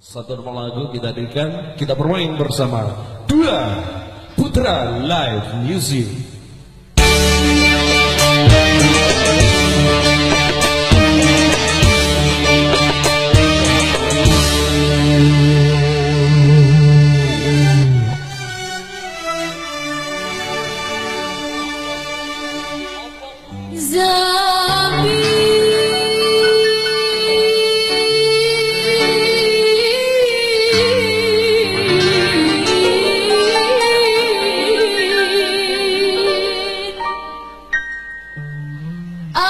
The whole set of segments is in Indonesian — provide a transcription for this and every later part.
Satu nomor lagu kita hadirkan, kita bermain bersama Dua Putra Live Music. Zah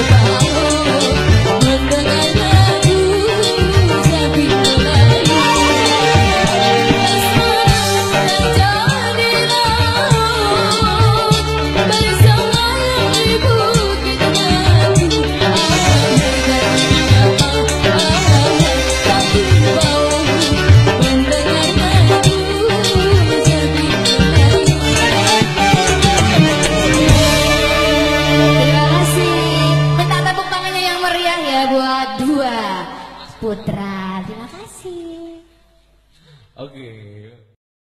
Bye. Putra.